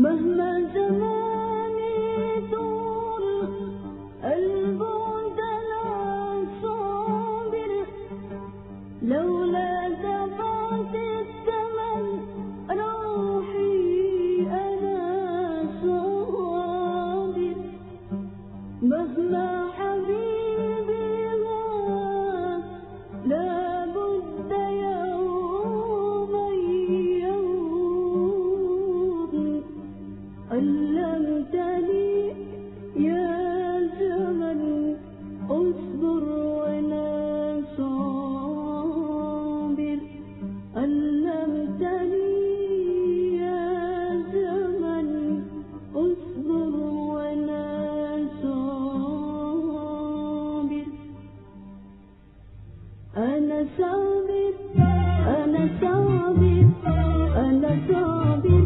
慢慢的 صابر. أنا صابر. أنا صابر.